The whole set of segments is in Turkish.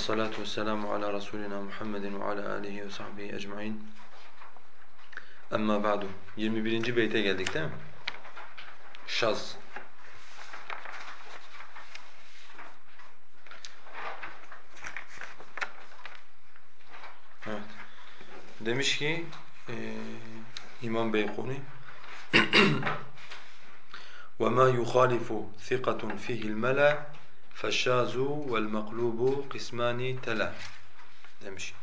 والصلاة والسلام على رسولنا محمد وعلى آله وصحبه أجمعين. أما بعد 21. بيتة geldik değil شاز. Şaz Demiş ki e, İmam Beykuni وَمَا يُخَالِفُ ثِقَةٌ فِيهِ الْمَلَى فَالشَّاذُ وَالْمَقْلُوبُ قِسْمَانِ تَلَى demiş.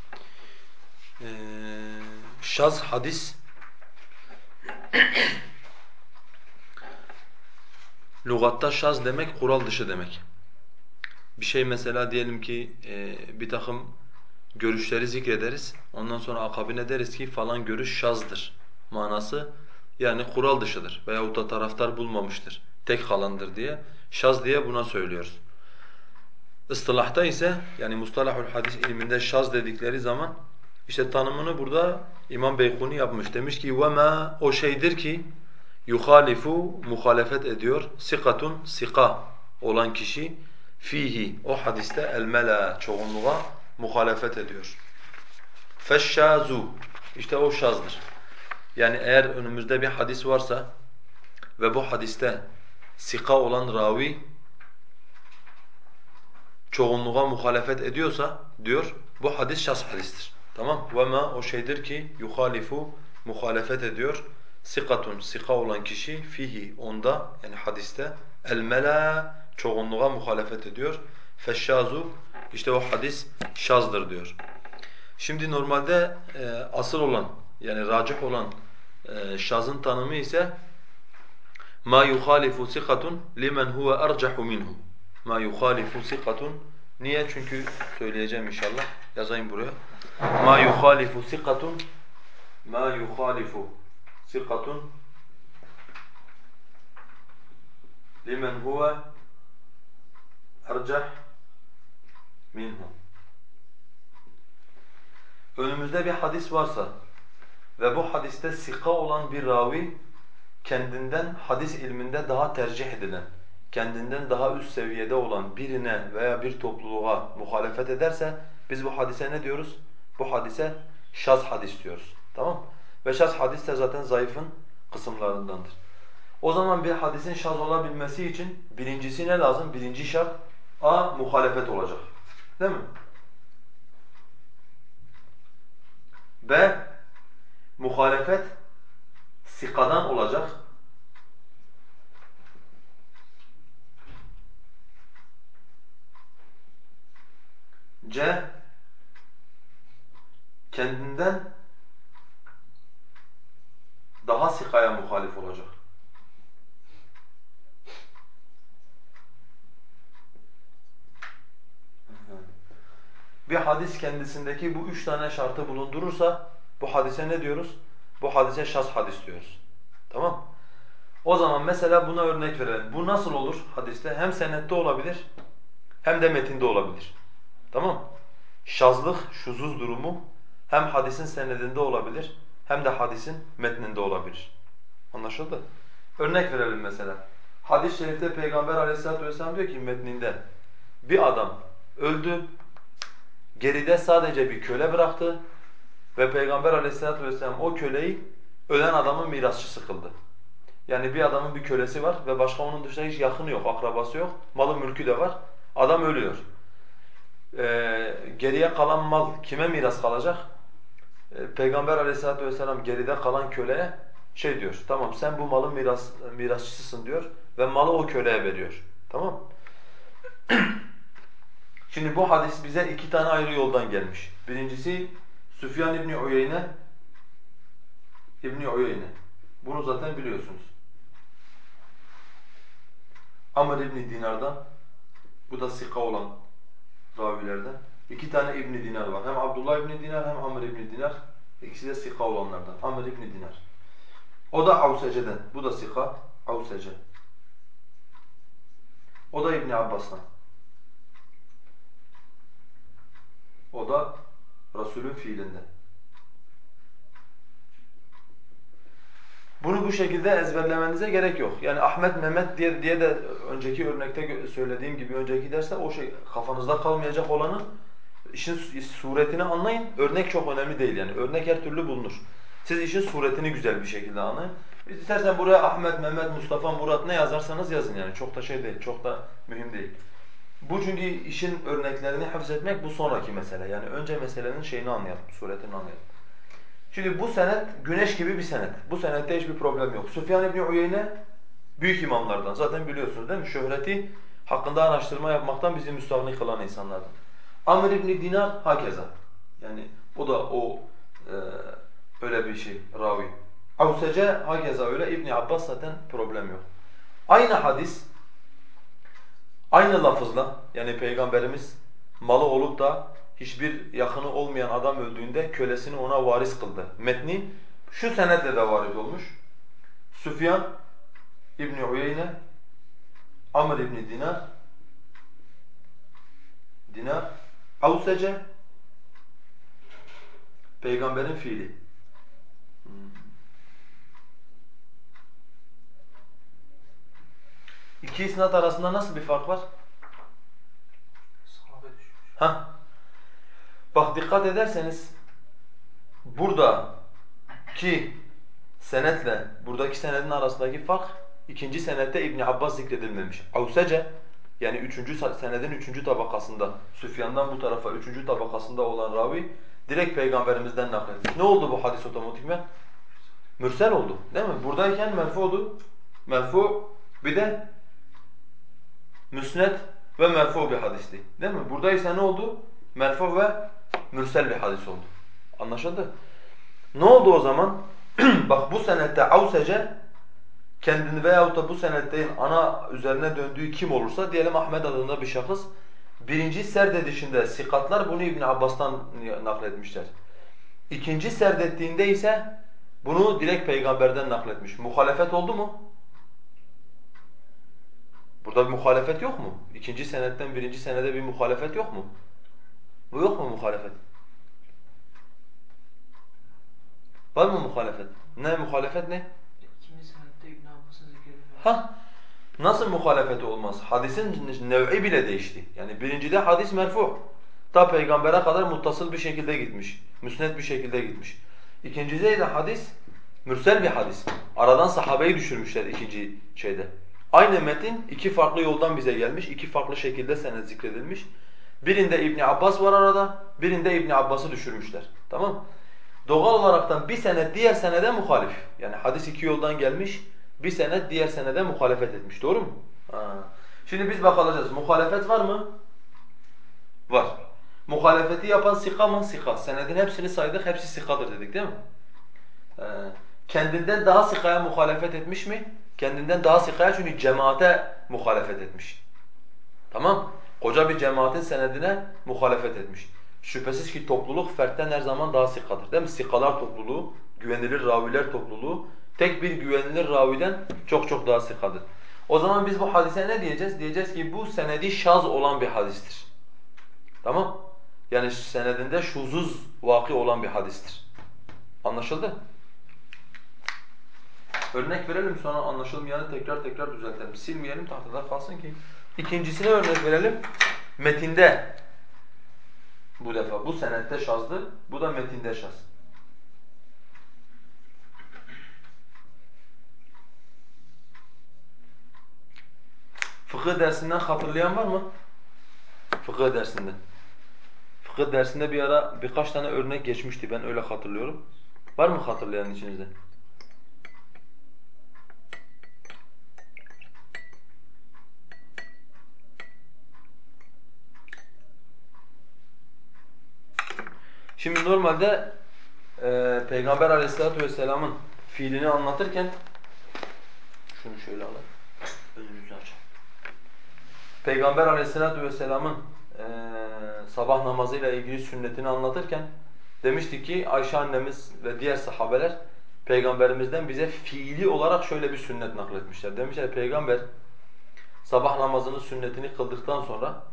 Ee, şaz hadis Lugatta şaz demek kural dışı demek. Bir şey mesela diyelim ki e, bir takım görüşleri zikrederiz. Ondan sonra akabine deriz ki falan görüş şazdır manası. Yani kural dışıdır veyahut da taraftar bulmamıştır. Tek kalandır diye. Şaz diye buna söylüyoruz. Istılahta ise yani mustalahul hadis ilminde şaz dedikleri zaman işte tanımını burada İmam Beykuni yapmış. Demiş ki وَمَا o şeydir ki yuhalifu muhalefet ediyor. Sikatun sika olan kişi fihi o hadiste el-mela çoğunluğa muhalefet ediyor. Feşşazu işte o şazdır. Yani eğer önümüzde bir hadis varsa ve bu hadiste sika olan ravi çoğunluğa muhalefet ediyorsa diyor bu hadis şas hadistir. Tamam? Ve ma o şeydir ki yuhalifu muhalefet ediyor. Sikatun sika olan kişi fihi onda yani hadiste el mela çoğunluğa muhalefet ediyor. Feşşazu işte o hadis şazdır diyor. Şimdi normalde e, asıl olan yani racih olan e, şazın tanımı ise ma yuhalifu sikatun limen huve ercahu minhu ma yuhalifu sikatun niye? Çünkü söyleyeceğim inşallah. Yazayım buraya. Ma yuhalifu sikatun ma yuhalifu sikatun limen huve ercah minhu. Önümüzde bir hadis varsa ve bu hadiste sika olan bir ravi kendinden hadis ilminde daha tercih edilen kendinden daha üst seviyede olan birine veya bir topluluğa muhalefet ederse biz bu hadise ne diyoruz? Bu hadise şaz hadis diyoruz. Tamam Ve şaz hadis de zaten zayıfın kısımlarındandır. O zaman bir hadisin şaz olabilmesi için birincisi ne lazım? Birinci şart A. Muhalefet olacak. Değil mi? B. Muhalefet sikadan olacak. C kendinden daha sikaya muhalif olacak. Bir hadis kendisindeki bu üç tane şartı bulundurursa bu hadise ne diyoruz? Bu hadise şas hadis diyoruz. Tamam O zaman mesela buna örnek verelim. Bu nasıl olur hadiste? Hem senette olabilir hem de metinde olabilir. Tamam Şazlık, şuzuz durumu hem hadisin senedinde olabilir hem de hadisin metninde olabilir. Anlaşıldı? Örnek verelim mesela. Hadis-i şerifte Peygamber aleyhissalatu vesselam diyor ki metninde bir adam öldü, geride sadece bir köle bıraktı ve Peygamber aleyhissalatu vesselam o köleyi ölen adamın mirasçısı kıldı. Yani bir adamın bir kölesi var ve başka onun dışında hiç yakını yok, akrabası yok, malı mülkü de var. Adam ölüyor e, geriye kalan mal kime miras kalacak? E, Peygamber aleyhissalatu vesselam geride kalan köleye şey diyor, tamam sen bu malın miras, mirasçısısın diyor ve malı o köleye veriyor. Tamam Şimdi bu hadis bize iki tane ayrı yoldan gelmiş. Birincisi Süfyan İbni Uyeyne İbni Uyeyne. Bunu zaten biliyorsunuz. Amr İbni Dinar'dan bu da sika olan ravilerden. İki tane İbn Dinar var. Hem Abdullah İbn Dinar hem Amr İbn Dinar. İkisi de sika olanlardan. Amr İbn Dinar. O da Avsece'den. Bu da sika. Avsece. O da İbn Abbas'tan. O da Resulün fiilinden. Bunu bu şekilde ezberlemenize gerek yok. Yani Ahmet, Mehmet diye, diye de önceki örnekte söylediğim gibi önceki derste o şey kafanızda kalmayacak olanı işin suretini anlayın. Örnek çok önemli değil yani. Örnek her türlü bulunur. Siz işin suretini güzel bir şekilde anlayın. İstersen buraya Ahmet, Mehmet, Mustafa, Murat ne yazarsanız yazın yani. Çok da şey değil, çok da mühim değil. Bu çünkü işin örneklerini hafzetmek bu sonraki mesele. Yani önce meselenin şeyini anlayalım, suretini anlayalım. Şimdi bu senet güneş gibi bir senet. Bu senette hiçbir problem yok. Süfyan İbni Uyeyne büyük imamlardan. Zaten biliyorsunuz değil mi? Şöhreti hakkında araştırma yapmaktan bizi müstahni kılan insanlardan. Amr İbni Dinar hakeza. Yani o da o e, öyle bir şey ravi. Avsece hakeza öyle. İbni Abbas zaten problem yok. Aynı hadis aynı lafızla yani Peygamberimiz malı olup da hiçbir yakını olmayan adam öldüğünde kölesini ona varis kıldı. Metni şu senetle de varid olmuş. Süfyan İbni Uyeyne Amr İbni Dinar Dinar Avsece Peygamberin fiili. İki isnat arasında nasıl bir fark var? Sahabe düşmüş. Ha. Bak dikkat ederseniz burada ki senetle buradaki senedin arasındaki fark ikinci senette İbn Abbas zikredilmemiş. Avsece yani üçüncü senedin üçüncü tabakasında Süfyan'dan bu tarafa üçüncü tabakasında olan ravi direkt peygamberimizden nakletmiş. Ne oldu bu hadis otomatikmen? Mürsel oldu değil mi? Buradayken merfu'du. Merfu bir de müsned ve merfu bir hadisti. Değil mi? Buradaysa ne oldu? Merfu ve mürsel bir hadis oldu. Anlaşıldı? Ne oldu o zaman? Bak bu senette Avsece kendini veyahut da bu senetteyin ana üzerine döndüğü kim olursa diyelim Ahmet adında bir şahıs birinci serdedişinde sikatlar bunu İbn Abbas'tan nakletmişler. İkinci serdettiğinde ise bunu direkt peygamberden nakletmiş. Muhalefet oldu mu? Burada bir muhalefet yok mu? İkinci senetten birinci senede bir muhalefet yok mu? Bu yok mu muhalefet? Var mı muhalefet? Ne muhalefet ne? İkinci senette İbn Abbas'ın zikredilmesi. Ha? Nasıl muhalefeti olmaz? Hadisin nev'i bile değişti. Yani birincide hadis merfu. Ta peygambere kadar muttasıl bir şekilde gitmiş. Müsned bir şekilde gitmiş. İkincide de hadis mürsel bir hadis. Aradan sahabeyi düşürmüşler ikinci şeyde. Aynı metin iki farklı yoldan bize gelmiş. iki farklı şekilde senet zikredilmiş. Birinde İbn Abbas var arada, birinde İbn Abbas'ı düşürmüşler. Tamam? Doğal olaraktan bir senet diğer senede muhalif. Yani hadis iki yoldan gelmiş, bir senet diğer senede muhalefet etmiş. Doğru mu? Ha. Şimdi biz bakacağız. Muhalefet var mı? Var. Muhalefeti yapan sika mı? Sika. Senedin hepsini saydık, hepsi sikadır dedik değil mi? Ee, kendinden daha sikaya muhalefet etmiş mi? Kendinden daha sikaya çünkü cemaate muhalefet etmiş. Tamam? Koca bir cemaatin senedine muhalefet etmiş. Şüphesiz ki topluluk fertten her zaman daha sikadır. Değil mi? Sikalar topluluğu, güvenilir raviler topluluğu tek bir güvenilir raviden çok çok daha sikadır. O zaman biz bu hadise ne diyeceğiz? Diyeceğiz ki bu senedi şaz olan bir hadistir. Tamam? Yani senedinde şuzuz vaki olan bir hadistir. Anlaşıldı? Örnek verelim sonra anlaşılmayanı tekrar tekrar düzeltelim. Silmeyelim tahtada kalsın ki. İkincisine örnek verelim. Metinde bu defa bu senette şazdı. Bu da metinde şaz. Fıkıh dersinden hatırlayan var mı? Fıkıh dersinden. Fıkıh dersinde bir ara birkaç tane örnek geçmişti. Ben öyle hatırlıyorum. Var mı hatırlayan içinizde? Şimdi normalde e, Peygamber aleyhissalatu vesselamın fiilini anlatırken şunu şöyle alalım. Önümüzü açalım. Peygamber aleyhissalatu vesselamın e, sabah namazıyla ilgili sünnetini anlatırken demiştik ki Ayşe annemiz ve diğer sahabeler Peygamberimizden bize fiili olarak şöyle bir sünnet nakletmişler. Demişler Peygamber sabah namazının sünnetini kıldıktan sonra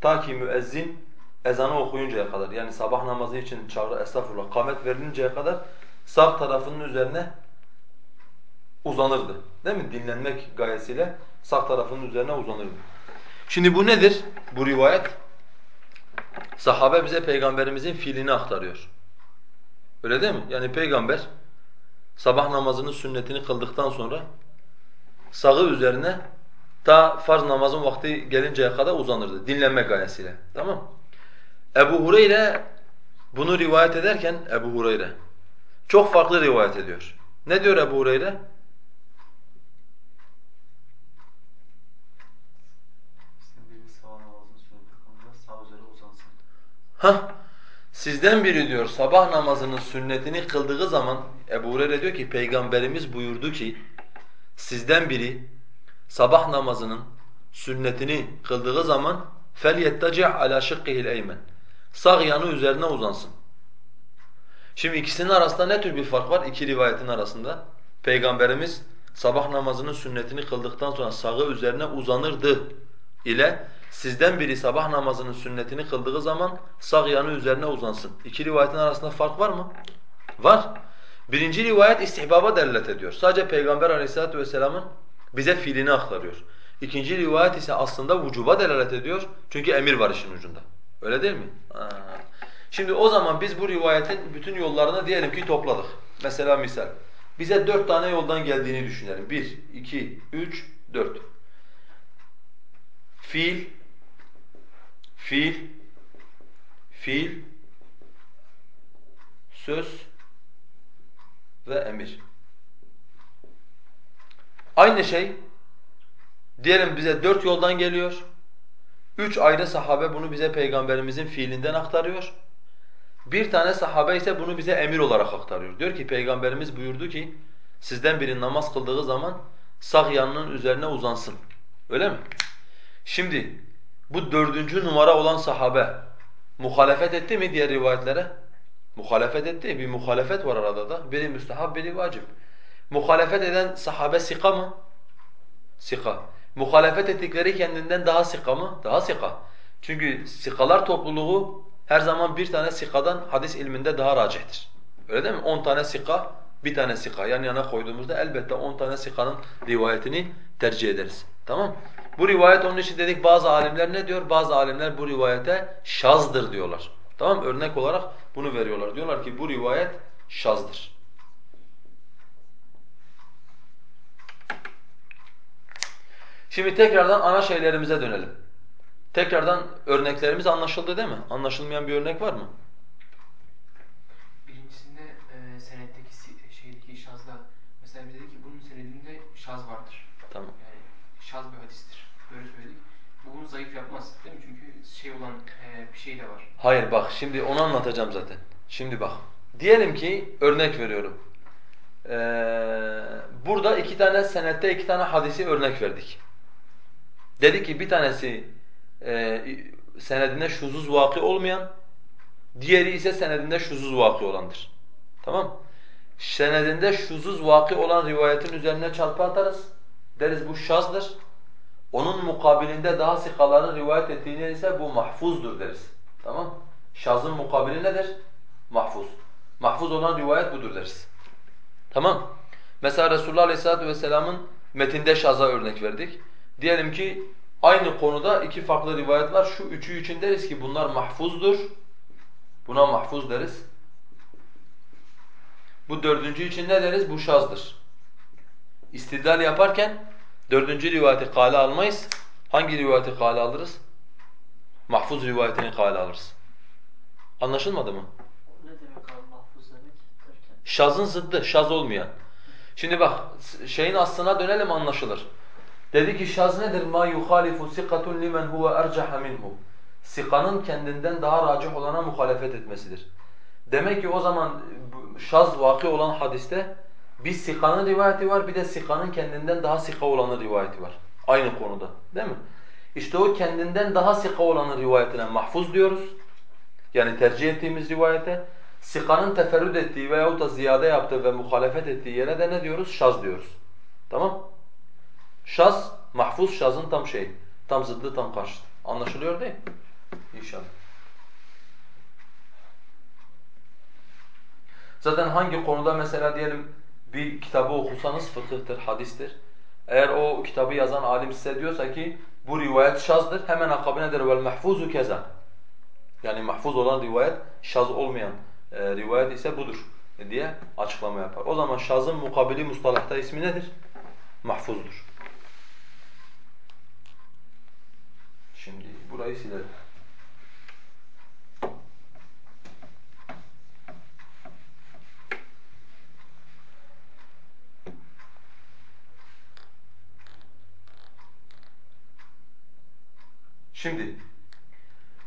ta ki müezzin ezanı okuyuncaya kadar yani sabah namazı için çağrı estağfurullah kamet verilinceye kadar sağ tarafının üzerine uzanırdı. Değil mi? Dinlenmek gayesiyle sağ tarafının üzerine uzanırdı. Şimdi bu nedir? Bu rivayet Sahabe bize peygamberimizin fiilini aktarıyor. Öyle değil mi? Yani peygamber sabah namazının sünnetini kıldıktan sonra sağı üzerine ta farz namazın vakti gelinceye kadar uzanırdı dinlenme gayesiyle. Tamam Ebu Hureyre bunu rivayet ederken Ebu Hureyre çok farklı rivayet ediyor. Ne diyor Ebu Hureyre? Hah, sizden biri diyor sabah namazının sünnetini kıldığı zaman Ebu Hureyre diyor ki Peygamberimiz buyurdu ki sizden biri sabah namazının sünnetini kıldığı zaman فَلْيَتَّجِعْ عَلَى شِقِّهِ الْاَيْمَنِ Sağ yanı üzerine uzansın. Şimdi ikisinin arasında ne tür bir fark var iki rivayetin arasında? Peygamberimiz sabah namazının sünnetini kıldıktan sonra sağı üzerine uzanırdı ile sizden biri sabah namazının sünnetini kıldığı zaman sağ yanı üzerine uzansın. İki rivayetin arasında fark var mı? Var. Birinci rivayet istihbaba delalet ediyor. Sadece Peygamber aleyhissalatu vesselamın bize fiilini aktarıyor. İkinci rivayet ise aslında vücuba delalet ediyor. Çünkü emir var işin ucunda. Öyle değil mi? Ha. Şimdi o zaman biz bu rivayetin bütün yollarını diyelim ki topladık. Mesela misal. Bize dört tane yoldan geldiğini düşünelim. Bir, iki, üç, dört. Fiil, fiil, fiil, söz ve emir. Aynı şey diyelim bize dört yoldan geliyor. Üç ayrı sahabe bunu bize peygamberimizin fiilinden aktarıyor. Bir tane sahabe ise bunu bize emir olarak aktarıyor. Diyor ki peygamberimiz buyurdu ki sizden biri namaz kıldığı zaman sağ yanının üzerine uzansın. Öyle mi? Şimdi bu dördüncü numara olan sahabe muhalefet etti mi diğer rivayetlere? Muhalefet etti. Bir muhalefet var arada da. Biri müstehab, biri vacip. Muhalefet eden sahabe sika mı? Sika. Muhalefet ettikleri kendinden daha sika mı? Daha sika. Çünkü sikalar topluluğu her zaman bir tane sikadan hadis ilminde daha racihtir. Öyle değil mi? On tane sika, bir tane sika yan yana koyduğumuzda elbette on tane sikanın rivayetini tercih ederiz. Tamam Bu rivayet onun için dedik bazı alimler ne diyor? Bazı alimler bu rivayete şazdır diyorlar. Tamam Örnek olarak bunu veriyorlar. Diyorlar ki bu rivayet şazdır. Şimdi tekrardan ana şeylerimize dönelim. Tekrardan örneklerimiz anlaşıldı değil mi? Anlaşılmayan bir örnek var mı? Birincisinde e, senetteki şeydeki şazda mesela bir dedi ki bunun senedinde şaz vardır. Tamam. Yani şaz bir hadistir. Böyle söyledik. Bu bunu zayıf yapmaz değil mi? Çünkü şey olan e, bir şey de var. Hayır bak şimdi onu anlatacağım zaten. Şimdi bak. Diyelim ki örnek veriyorum. Ee, burada iki tane senette iki tane hadisi örnek verdik. Dedi ki bir tanesi e, senedinde şuzuz vakı olmayan, diğeri ise senedinde şuzuz vakı olandır. Tamam Senedinde şuzuz vakı olan rivayetin üzerine çarpı atarız. Deriz bu şazdır. Onun mukabilinde daha sikaların rivayet ettiğini ise bu mahfuzdur deriz. Tamam Şazın mukabili nedir? Mahfuz. Mahfuz olan rivayet budur deriz. Tamam Mesela Resulullah Aleyhisselatü Vesselam'ın metinde şaza örnek verdik. Diyelim ki Aynı konuda iki farklı rivayet var. Şu üçü için deriz ki bunlar mahfuzdur. Buna mahfuz deriz. Bu dördüncü için ne deriz? Bu şazdır. İstidlal yaparken dördüncü rivayeti kale almayız. Hangi rivayeti kale alırız? Mahfuz rivayetini kale alırız. Anlaşılmadı mı? Ne demek abi mahfuz demek? Şazın zıddı, şaz olmayan. Şimdi bak şeyin aslına dönelim anlaşılır. Dedi ki şaz nedir? Ma yuhalifu sikatun limen huve ercaha minhu. Sikanın kendinden daha racih olana muhalefet etmesidir. Demek ki o zaman şaz vakı olan hadiste bir sikanın rivayeti var bir de sikanın kendinden daha sika olanın rivayeti var. Aynı konuda değil mi? İşte o kendinden daha sika olanın rivayetine mahfuz diyoruz. Yani tercih ettiğimiz rivayete. Sikanın teferrüt ettiği veyahut da ziyade yaptığı ve muhalefet ettiği yere de ne diyoruz? Şaz diyoruz. Tamam? Şaz, mahfuz şazın tam şey, tam zıddı, tam karşıtı. Anlaşılıyor değil mi? İnşallah. Zaten hangi konuda mesela diyelim bir kitabı okusanız fıkıhtır, hadistir. Eğer o kitabı yazan alim size diyorsa ki bu rivayet şazdır, hemen akabine der vel mahfuzu keza. Yani mahfuz olan rivayet, şaz olmayan e, rivayet ise budur diye açıklama yapar. O zaman şazın mukabili mustalahta ismi nedir? Mahfuzdur. Şimdi burayı silelim. Şimdi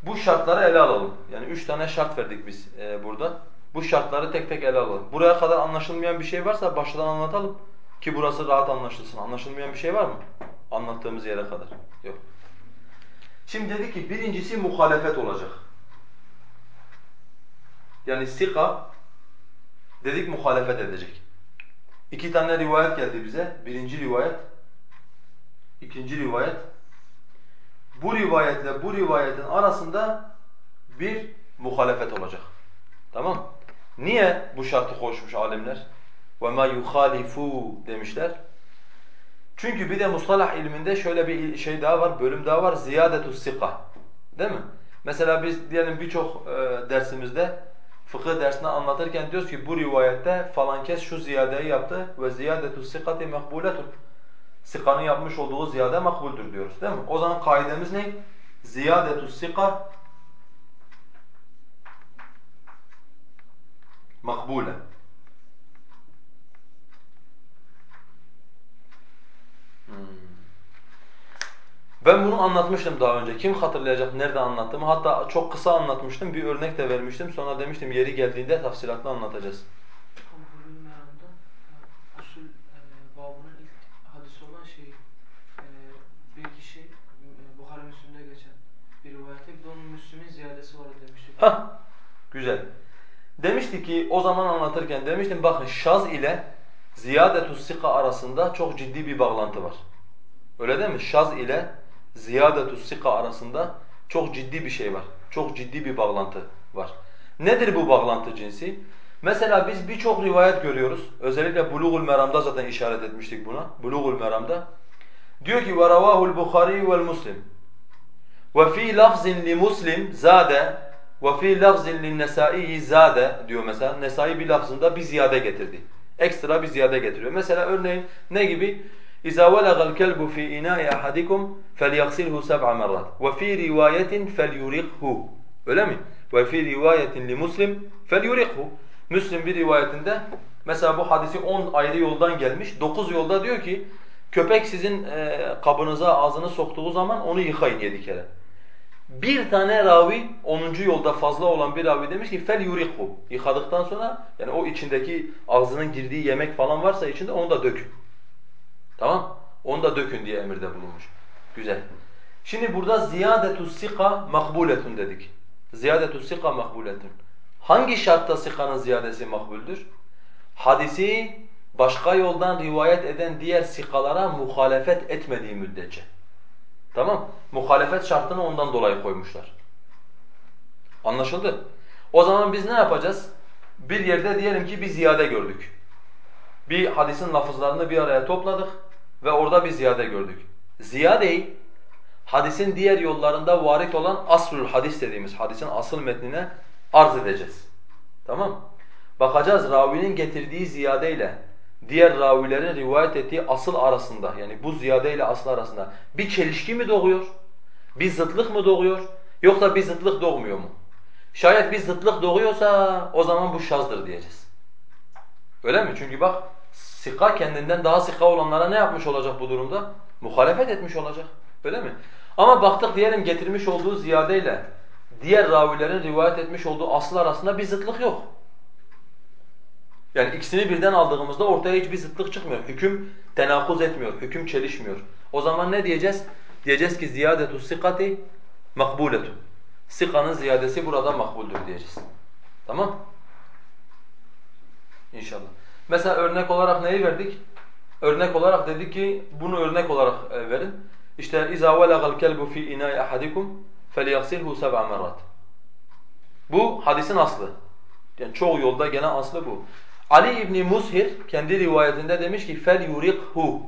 bu şartları ele alalım. Yani üç tane şart verdik biz e, burada. Bu şartları tek tek ele alalım. Buraya kadar anlaşılmayan bir şey varsa baştan anlatalım ki burası rahat anlaşılsın. Anlaşılmayan bir şey var mı? Anlattığımız yere kadar. Yok. Şimdi dedik ki birincisi muhalefet olacak. Yani sika dedik muhalefet edecek. İki tane rivayet geldi bize. Birinci rivayet, ikinci rivayet. Bu rivayetle bu rivayetin arasında bir muhalefet olacak. Tamam Niye bu şartı koşmuş alimler? وَمَا يُخَالِفُوا demişler. Çünkü bir de mustalah ilminde şöyle bir şey daha var, bölüm daha var. Ziyadetu sika. Değil mi? Mesela biz diyelim birçok e, dersimizde fıkıh dersinde anlatırken diyoruz ki bu rivayette falan kes şu ziyadeyi yaptı ve ziyadetu sikati makbuletun. Sikanın yapmış olduğu ziyade makbuldür diyoruz değil mi? O zaman kaidemiz ne? Ziyadetu sika makbule. Ben bunu anlatmıştım daha önce. Kim hatırlayacak nerede anlattığımı? Hatta çok kısa anlatmıştım. Bir örnek de vermiştim. Sonra demiştim yeri geldiğinde tafsilatlı anlatacağız. Hah, güzel. Demişti ki o zaman anlatırken demiştim bakın şaz ile ziyadetus sika arasında çok ciddi bir bağlantı var. Öyle değil mi? Şaz ile ziyadetus sika arasında çok ciddi bir şey var. Çok ciddi bir bağlantı var. Nedir bu bağlantı cinsi? Mesela biz birçok rivayet görüyoruz. Özellikle Bulugul Meram'da zaten işaret etmiştik buna. Bulugul Meram'da. Diyor ki وَرَوَاهُ الْبُخَارِيُّ وَالْمُسْلِمُ وَفِي لَفْزٍ لِمُسْلِمْ زَادَ وَفِي لَفْزٍ لِلنَّسَائِيِ zade diyor mesela. Nesai bir lafzında bir ziyade getirdi. Ekstra bir ziyade getiriyor. Mesela örneğin ne gibi? اِذَا وَلَغَ الْكَلْبُ فِي اِنَاءِ أَحَدِكُمْ فَلْيَغْسِلْهُ سَبْعَ مَرَّاتٍ وَفِي رِوَايَةٍ فَلْيُرِقْهُ Öyle mi? وَفِي رِوَايَةٍ لِمُسْلِمْ فَلْيُرِقْهُ Müslim bir rivayetinde mesela bu hadisi 10 ayrı yoldan gelmiş. 9 yolda diyor ki köpek sizin e, kabınıza ağzını soktuğu zaman onu yıkayın 7 kere. Bir tane ravi 10. yolda fazla olan bir ravi demiş ki fel yuriqhu. Yıkadıktan sonra yani o içindeki ağzının girdiği yemek falan varsa içinde onu da dökün. Tamam? Onu da dökün diye emirde bulunmuş. Güzel. Şimdi burada ziyadetu sika makbuletun dedik. Ziyadetu sika makbuletun. Hangi şartta sikanın ziyadesi makbuldür? Hadisi başka yoldan rivayet eden diğer sikalara muhalefet etmediği müddetçe. Tamam? Muhalefet şartını ondan dolayı koymuşlar. Anlaşıldı? O zaman biz ne yapacağız? Bir yerde diyelim ki bir ziyade gördük. Bir hadisin lafızlarını bir araya topladık ve orada bir ziyade gördük. Ziyadeyi hadisin diğer yollarında varit olan aslul hadis dediğimiz hadisin asıl metnine arz edeceğiz. Tamam? Bakacağız ravinin getirdiği ziyadeyle diğer ravilerin rivayet ettiği asıl arasında yani bu ziyade ile asıl arasında bir çelişki mi doğuyor? Bir zıtlık mı doğuyor? Yoksa bir zıtlık doğmuyor mu? Şayet bir zıtlık doğuyorsa o zaman bu şazdır diyeceğiz. Öyle mi? Çünkü bak sika kendinden daha sika olanlara ne yapmış olacak bu durumda? Muhalefet etmiş olacak. Öyle mi? Ama baktık diyelim getirmiş olduğu ziyadeyle diğer ravilerin rivayet etmiş olduğu asıl arasında bir zıtlık yok. Yani ikisini birden aldığımızda ortaya hiçbir zıtlık çıkmıyor. Hüküm tenakuz etmiyor, hüküm çelişmiyor. O zaman ne diyeceğiz? Diyeceğiz ki ziyadetu sikati makbuletun. Sikanın ziyadesi burada makbuldür diyeceğiz. Tamam? İnşallah. Mesela örnek olarak neyi verdik? Örnek olarak dedik ki bunu örnek olarak e, verin. İşte iza velagal kelbu fi ina'i ahadikum felyaghsilhu seb'a merrat. Bu hadisin aslı. Yani çoğu yolda gelen aslı bu. Ali İbni Mushir kendi rivayetinde demiş ki yurikhu.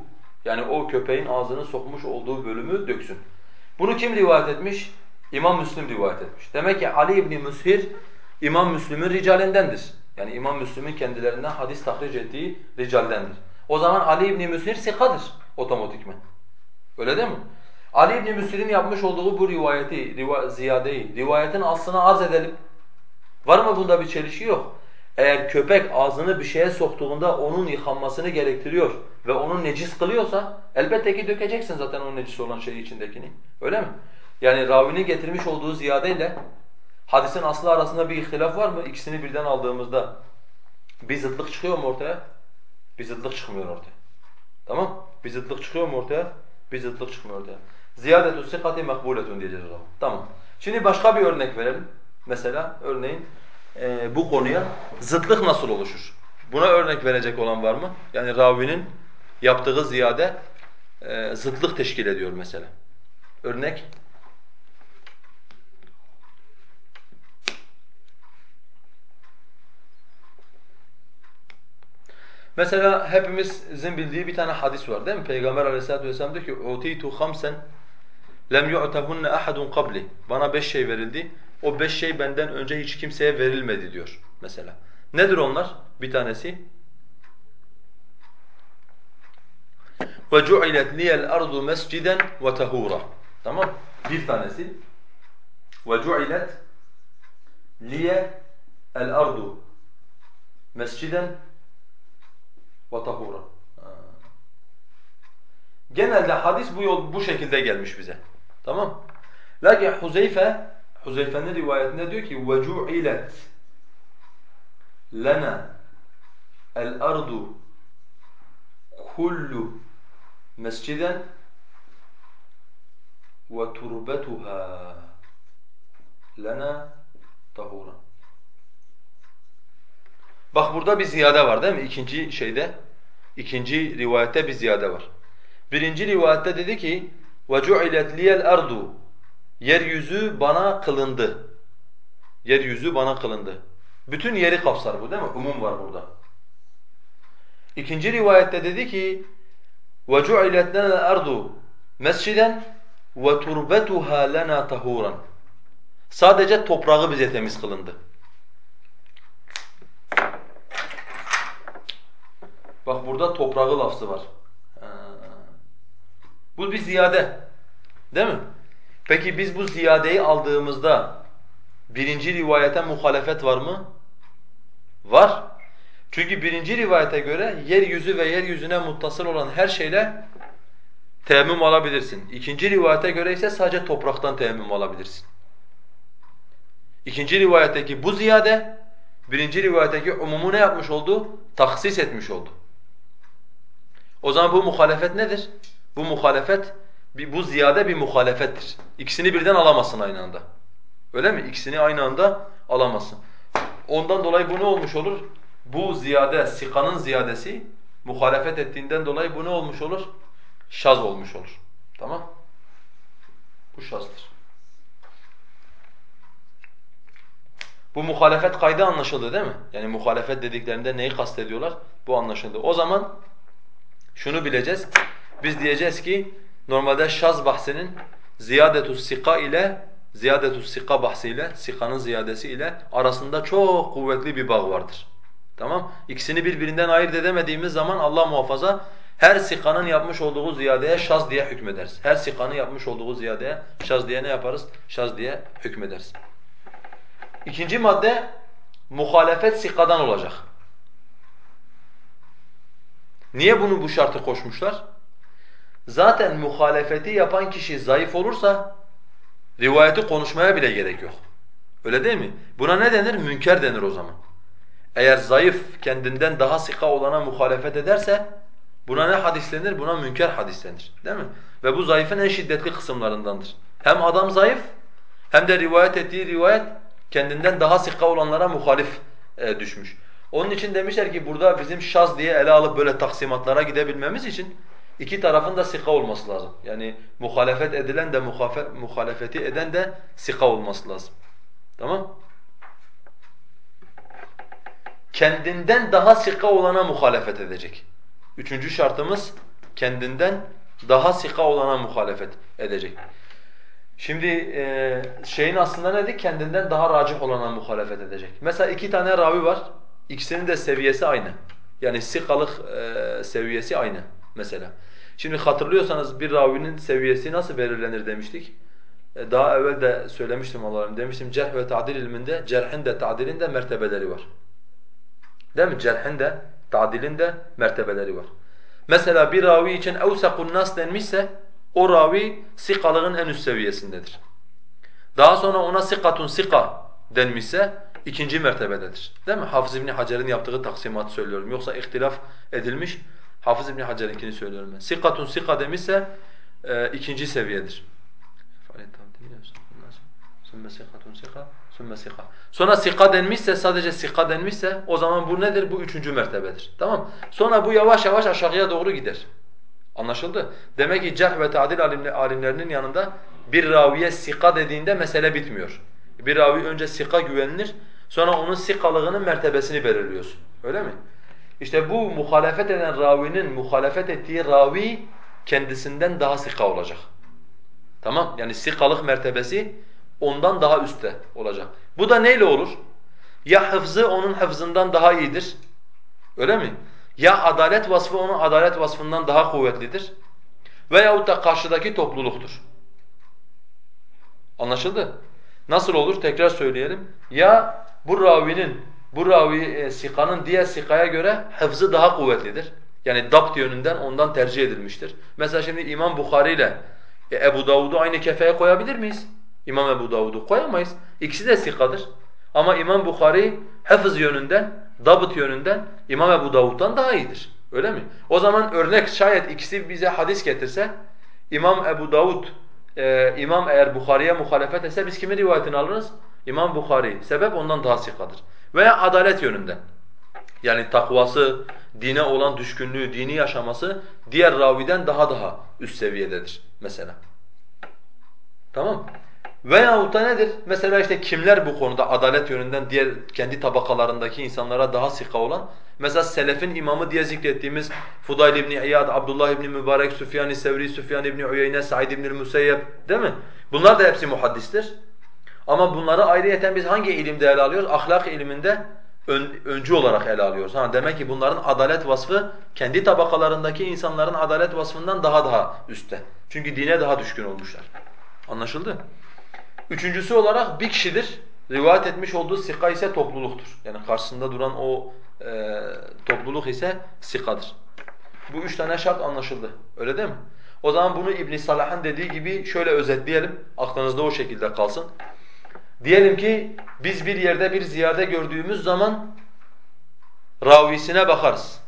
Yani o köpeğin ağzını sokmuş olduğu bölümü döksün. Bunu kim rivayet etmiş? İmam Müslim rivayet etmiş. Demek ki Ali İbni Müshir İmam Müslim'in ricalindendir. Yani İmam Müslim'in kendilerinden hadis tahric ettiği ricaldendir. O zaman Ali İbni Müshir sikadır otomatikmen. Öyle değil mi? Ali İbni Müslim'in yapmış olduğu bu rivayeti, riva ziyadeyi, rivayetin aslına arz edelim. Var mı bunda bir çelişki? Yok. Eğer köpek ağzını bir şeye soktuğunda onun yıkanmasını gerektiriyor ve onu necis kılıyorsa elbette ki dökeceksin zaten o necis olan şeyi içindekini. Öyle mi? Yani ravinin getirmiş olduğu ziyadeyle hadisin aslı arasında bir ihtilaf var mı? İkisini birden aldığımızda bir zıtlık çıkıyor mu ortaya? Bir zıtlık çıkmıyor ortaya. Tamam? Bir zıtlık çıkıyor mu ortaya? Bir zıtlık çıkmıyor ortaya. Ziyadetu sikati makbuletun diyeceğiz o zaman. Tamam. Şimdi başka bir örnek verelim. Mesela örneğin e, bu konuya zıtlık nasıl oluşur? Buna örnek verecek olan var mı? Yani ravinin yaptığı ziyade e, zıtlık teşkil ediyor mesela. Örnek Mesela hepimizin bildiği bir tane hadis var değil mi? Peygamber aleyhissalatu vesselam diyor ki اُوْتِيتُ خَمْسًا lem yu'tahunne ahadun qabli. Bana beş şey verildi. O beş şey benden önce hiç kimseye verilmedi diyor mesela. Nedir onlar? Bir tanesi ve cu'ilet liyel ardu mesciden ve tahura. Tamam? Bir tanesi ve cu'ilet liye el ardu mesciden ve tahura. Genelde hadis bu yol bu şekilde gelmiş bize. Tamam? Lakin Huzeyfe Huzeyfe'nin rivayetinde diyor ki وَجُعِلَتْ لَنَا الْأَرْضُ كُلُّ مَسْجِدًا وَتُرْبَتُهَا لَنَا طَهُورًا Bak burada bir ziyade var değil mi? İkinci şeyde, ikinci rivayette bir ziyade var. Birinci rivayette dedi ki وَجُعِلَتْ لِيَ الْأَرْضُ Yeryüzü bana kılındı. Yeryüzü bana kılındı. Bütün yeri kapsar bu değil mi? Umum var burada. İkinci rivayette dedi ki وَجُعِلَتْ لَنَا الْأَرْضُ مَسْجِدًا وَتُرْبَتُهَا لَنَا طَهُورًا Sadece toprağı bize temiz kılındı. Bak burada toprağı lafzı var. Bu bir ziyade. Değil mi? Peki biz bu ziyadeyi aldığımızda birinci rivayete muhalefet var mı? Var. Çünkü birinci rivayete göre yeryüzü ve yeryüzüne muttasıl olan her şeyle teyemmüm alabilirsin. İkinci rivayete göre ise sadece topraktan teyemmüm alabilirsin. İkinci rivayetteki bu ziyade, birinci rivayetteki umumu ne yapmış oldu? Taksis etmiş oldu. O zaman bu muhalefet nedir? Bu muhalefet, bu ziyade bir muhalefettir. İkisini birden alamazsın aynı anda. Öyle mi? İkisini aynı anda alamazsın. Ondan dolayı bu ne olmuş olur? Bu ziyade, sikanın ziyadesi muhalefet ettiğinden dolayı bu ne olmuş olur? Şaz olmuş olur. Tamam? Bu şazdır. Bu muhalefet kaydı anlaşıldı değil mi? Yani muhalefet dediklerinde neyi kastediyorlar? Bu anlaşıldı. O zaman şunu bileceğiz. Biz diyeceğiz ki normalde şaz bahsinin ziyadetu sika ile ziyadetu sika bahsiyle, sikanın ziyadesi ile arasında çok kuvvetli bir bağ vardır. Tamam? İkisini birbirinden ayırt edemediğimiz zaman Allah muhafaza her sikanın yapmış olduğu ziyadeye şaz diye hükmederiz. Her sikanın yapmış olduğu ziyadeye şaz diye ne yaparız? Şaz diye hükmederiz. İkinci madde muhalefet sikadan olacak. Niye bunu bu şartı koşmuşlar? Zaten muhalefeti yapan kişi zayıf olursa rivayeti konuşmaya bile gerek yok. Öyle değil mi? Buna ne denir? Münker denir o zaman. Eğer zayıf kendinden daha sika olana muhalefet ederse buna ne hadis denir? Buna münker hadis denir. Değil mi? Ve bu zayıfın en şiddetli kısımlarındandır. Hem adam zayıf hem de rivayet ettiği rivayet kendinden daha sika olanlara muhalif e, düşmüş. Onun için demişler ki burada bizim şaz diye ele alıp böyle taksimatlara gidebilmemiz için iki tarafın da sika olması lazım. Yani muhalefet edilen de muhalefeti eden de sika olması lazım. Tamam? Kendinden daha sika olana muhalefet edecek. Üçüncü şartımız kendinden daha sika olana muhalefet edecek. Şimdi e, şeyin aslında nedir? Kendinden daha racih olana muhalefet edecek. Mesela iki tane ravi var. İkisinin de seviyesi aynı. Yani sikalık e, seviyesi aynı mesela. Şimdi hatırlıyorsanız bir ravinin seviyesi nasıl belirlenir demiştik. E, daha evvel de söylemiştim Allah'ım. Demiştim cerh ve ta'dil ilminde cerhin de ta'dilin de mertebeleri var. Değil mi? Cerhin de ta'dilin de mertebeleri var. Mesela bir ravi için evsakun nas denmişse o ravi sikalığın en üst seviyesindedir. Daha sonra ona sikatun sika denmişse ikinci mertebededir. Değil mi? Hafız İbn Hacer'in yaptığı taksimatı söylüyorum. Yoksa ihtilaf edilmiş. Hafız İbn Hacer'inkini söylüyorum ben. Sikatun sika demişse e, ikinci seviyedir. Sümme sikatun sika, sümme sika. Sonra sika denmişse, sadece sika denmişse o zaman bu nedir? Bu üçüncü mertebedir. Tamam Sonra bu yavaş yavaş aşağıya doğru gider. Anlaşıldı? Demek ki cerh ve tadil alimlerinin yanında bir raviye sika dediğinde mesele bitmiyor. Bir ravi önce sika güvenilir, sonra onun sikalığının mertebesini belirliyorsun. Öyle mi? İşte bu muhalefet eden ravinin muhalefet ettiği ravi kendisinden daha sika olacak. Tamam? Yani sikalık mertebesi ondan daha üstte olacak. Bu da neyle olur? Ya hıfzı onun hıfzından daha iyidir. Öyle mi? Ya adalet vasfı onun adalet vasfından daha kuvvetlidir. Veyahut da karşıdaki topluluktur. Anlaşıldı? Nasıl olur? Tekrar söyleyelim. Ya bu ravinin, bu ravi e, sikanın diğer sikaya göre hıfzı daha kuvvetlidir. Yani dapt yönünden ondan tercih edilmiştir. Mesela şimdi İmam Bukhari ile e, Ebu Davud'u aynı kefeye koyabilir miyiz? İmam Ebu Davud'u koyamayız. İkisi de sikadır. Ama İmam Bukhari hafız yönünden, dabıt yönünden İmam Ebu Davud'dan daha iyidir. Öyle mi? O zaman örnek şayet ikisi bize hadis getirse İmam Ebu Davud e, İmam eğer Bukhari'ye muhalefet etse biz kimin rivayetini alırız? İmam Bukhari. Sebep ondan daha sikadır. Veya adalet yönünden. Yani takvası, dine olan düşkünlüğü, dini yaşaması diğer raviden daha daha üst seviyededir mesela. Tamam Veyahut da nedir? Mesela işte kimler bu konuda adalet yönünden diğer kendi tabakalarındaki insanlara daha sika olan? Mesela selefin imamı diye zikrettiğimiz Fudayl ibn İyad, Abdullah ibn Mübarek, Süfyan-ı Sevri, Süfyan ibn Uyeyne, Said ibn Musayyeb değil mi? Bunlar da hepsi muhaddistir. Ama bunları ayrıyeten biz hangi ilimde ele alıyoruz? Ahlak iliminde ön, öncü olarak ele alıyoruz. Ha, demek ki bunların adalet vasfı kendi tabakalarındaki insanların adalet vasfından daha daha üstte. Çünkü dine daha düşkün olmuşlar. Anlaşıldı? Üçüncüsü olarak bir kişidir. Rivayet etmiş olduğu sika ise topluluktur. Yani karşısında duran o e, topluluk ise sikadır. Bu üç tane şart anlaşıldı. Öyle değil mi? O zaman bunu İbn Salah'ın dediği gibi şöyle özetleyelim. Aklınızda o şekilde kalsın. Diyelim ki biz bir yerde bir ziyade gördüğümüz zaman ravisine bakarız.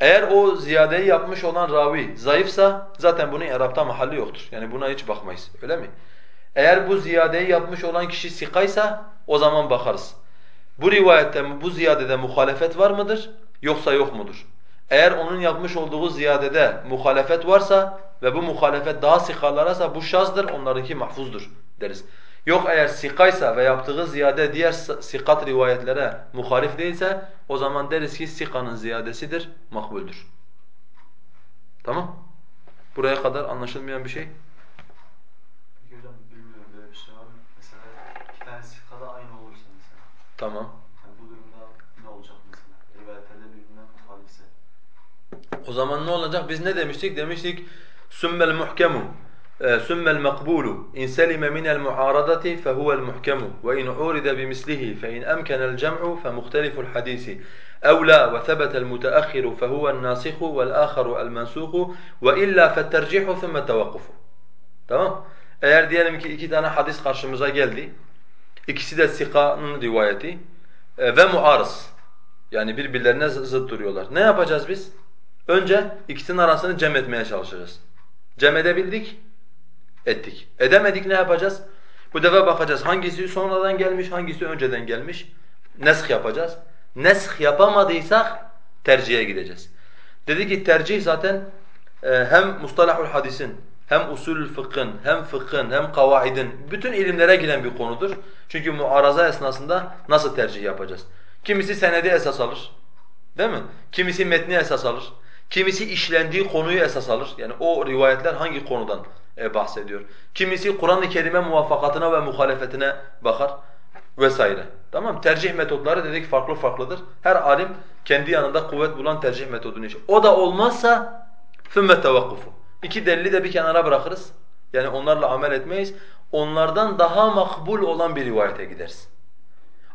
Eğer o ziyadeyi yapmış olan ravi zayıfsa zaten bunun Arap'ta mahalli yoktur. Yani buna hiç bakmayız. Öyle mi? Eğer bu ziyadeyi yapmış olan kişi sikaysa o zaman bakarız. Bu rivayette bu ziyadede muhalefet var mıdır yoksa yok mudur? Eğer onun yapmış olduğu ziyadede muhalefet varsa ve bu muhalefet daha sikalarasa bu şazdır, onlarınki mahfuzdur deriz. Yok eğer sikaysa ve yaptığı ziyade diğer sikat rivayetlere muhalif değilse o zaman deriz ki sikanın ziyadesidir, makbuldür. Tamam? Buraya kadar anlaşılmayan bir şey? Tamam. Yani bu durumda ne olacak mesela? Rivayetlerde birbirinden muhalifse. O zaman ne olacak? Biz ne demiştik? Demiştik sümmel muhkemu ثم المقبول إن سلم من المعارضة فهو المحكم وإن عورض بمثله فإن أمكن الجمع فمختلف الحديث أولى وثبت المتأخر فهو الناسخ والآخر المنسوخ وإلا فالترجيح ثم التوقف Tamam? Eğer diyelim ki iki tane hadis karşımıza geldi. İkisi de Sika'nın rivayeti e, ve muarız. Yani birbirlerine zıt duruyorlar. Ne yapacağız biz? Önce ikisinin arasını cem etmeye çalışacağız. Cem edebildik, ettik. Edemedik ne yapacağız? Bu defa bakacağız hangisi sonradan gelmiş, hangisi önceden gelmiş. Nesk yapacağız. Nesk yapamadıysak tercihe gideceğiz. Dedi ki tercih zaten e, hem mustalahul hadisin hem usul fıkhın, hem fıkhın, hem kavaidin bütün ilimlere giren bir konudur. Çünkü muaraza esnasında nasıl tercih yapacağız? Kimisi senedi esas alır. Değil mi? Kimisi metni esas alır. Kimisi işlendiği konuyu esas alır. Yani o rivayetler hangi konudan bahsediyor. Kimisi Kur'an-ı Kerim'e muvaffakatına ve muhalefetine bakar vesaire. Tamam Tercih metotları dedik farklı farklıdır. Her alim kendi yanında kuvvet bulan tercih metodunu işi. O da olmazsa ثُمَّ tevakkufu. İki delili de bir kenara bırakırız. Yani onlarla amel etmeyiz. Onlardan daha makbul olan bir rivayete gideriz.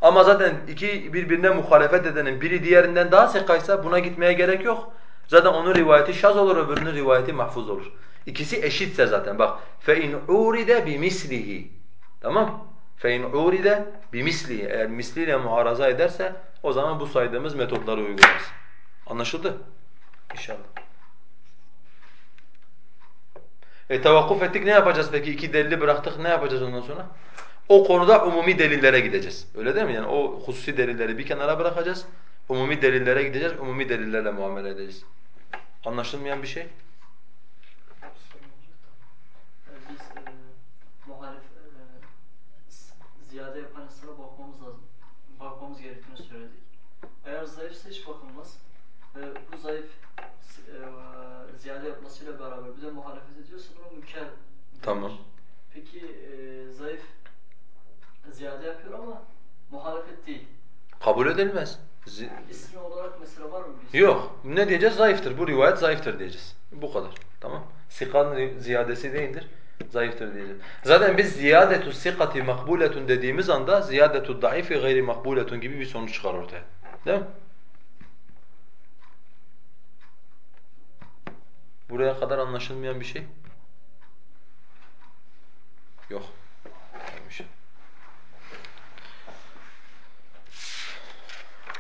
Ama zaten iki birbirine muhalefet edenin biri diğerinden daha sekaysa buna gitmeye gerek yok. Zaten onun rivayeti şaz olur, öbürünün rivayeti mahfuz olur. İkisi eşitse zaten bak. فَاِنْ عُورِدَ بِمِسْلِهِ Tamam فَاِنْ عُورِدَ بِمِسْلِهِ Eğer misliyle muaraza ederse o zaman bu saydığımız metotları uygularız. Anlaşıldı? İnşallah. E tevakkuf ettik ne yapacağız peki? İki delili bıraktık ne yapacağız ondan sonra? O konuda umumi delillere gideceğiz. Öyle değil mi? Yani o hususi delilleri bir kenara bırakacağız. Umumi delillere gideceğiz. Umumi delillerle muamele edeceğiz. Anlaşılmayan bir şey? Ziyade yapan insana bakmamız lazım. Bakmamız gerektiğini söyledik. Eğer zayıfsa hiç bakılmaz. Ve bu zayıf e, ziyade yapmasıyla beraber bir de muhalefet ediyorsa buna münker denir. Tamam. Peki e, zayıf ziyade yapıyor ama muhalefet değil. Kabul edilmez. Zi- İsmi olarak mesela var mı bir? Yok. Ne diyeceğiz? Zayıftır. Bu rivayet zayıftır diyeceğiz. Bu kadar. Tamam. Sikanın ziyadesi değildir. Zayıftır diyeceğiz. Zaten biz ziyadetu sikati makbuletun dediğimiz anda ziyadetu daifi gayri makbuletun gibi bir sonuç çıkar ortaya. Değil mi? Buraya kadar anlaşılmayan bir şey? Yok. Varmış.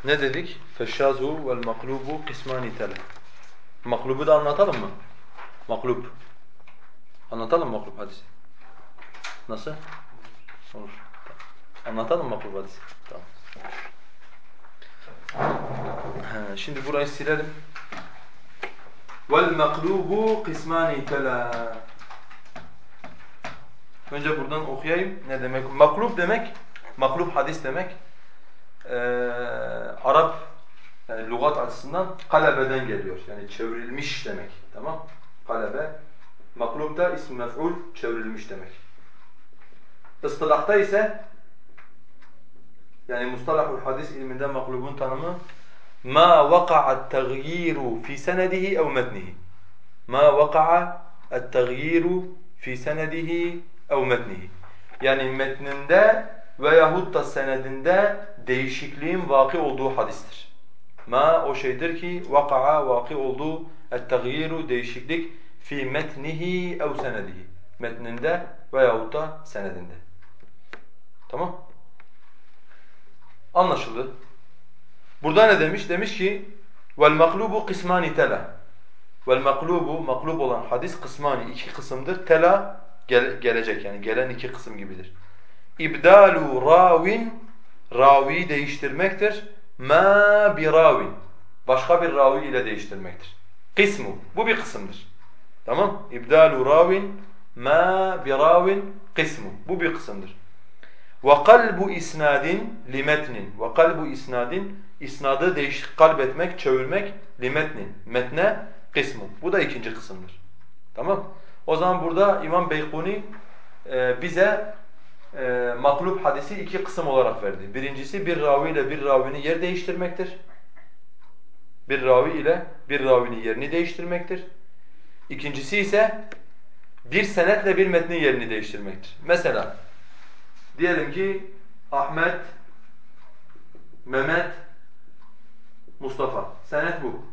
Ne dedik? Feşşazu vel maklubu kısmani tele. Maklubu da anlatalım mı? Maklub. Anlatalım mı maklub hadisi? Nasıl? Olur. Tamam. Anlatalım mı maklub hadisi? Tamam. Ha, şimdi burayı silelim. Maklubu kısmani tele. Önce buradan okuyayım. Ne demek? Maklub demek, maklub hadis demek. Ee, Arap yani lügat açısından kalebeden geliyor. Yani çevrilmiş demek. Tamam? Kalebe. Maklub da ism mef'ul çevrilmiş demek. Istılahta ise yani mustalahul hadis ilminde maklubun tanımı ma vaka'a tagyiru fi senedihi ev metnihi. Ma vaka'a tagyiru fi senedihi ev metnihi. Yani metninde veyahut da senedinde değişikliğin vaki olduğu hadistir. Ma o şeydir ki vaka'a vaki olduğu et-tagyiru değişiklik fi metnihi ev senedihi. Metninde veyahut da senedinde. Tamam? Anlaşıldı. Burada ne demiş? Demiş ki vel maklubu kısmani tela. Vel maklubu maklub olan hadis kısmani iki kısımdır. Tela gele- gelecek yani gelen iki kısım gibidir. İbdalu ravin ravi değiştirmektir. Ma bi ravin başka bir ravi ile değiştirmektir. Kısmu bu bir kısımdır. Tamam? İbdalu ravin ma bi ravin kısmu bu bir kısımdır. Ve kalbu isnadin limetnin ve kalbu isnadin isnadı değişik kalbetmek, çevirmek limetnin metne kısmu. Bu da ikinci kısımdır. Tamam? O zaman burada İmam Beykuni e, bize e, maklub hadisi iki kısım olarak verdi. Birincisi bir ravi ile bir ravinin yer değiştirmektir. Bir ravi ile bir ravinin yerini değiştirmektir. İkincisi ise bir senetle bir metnin yerini değiştirmektir. Mesela diyelim ki Ahmet, Mehmet, Mustafa. Senet bu.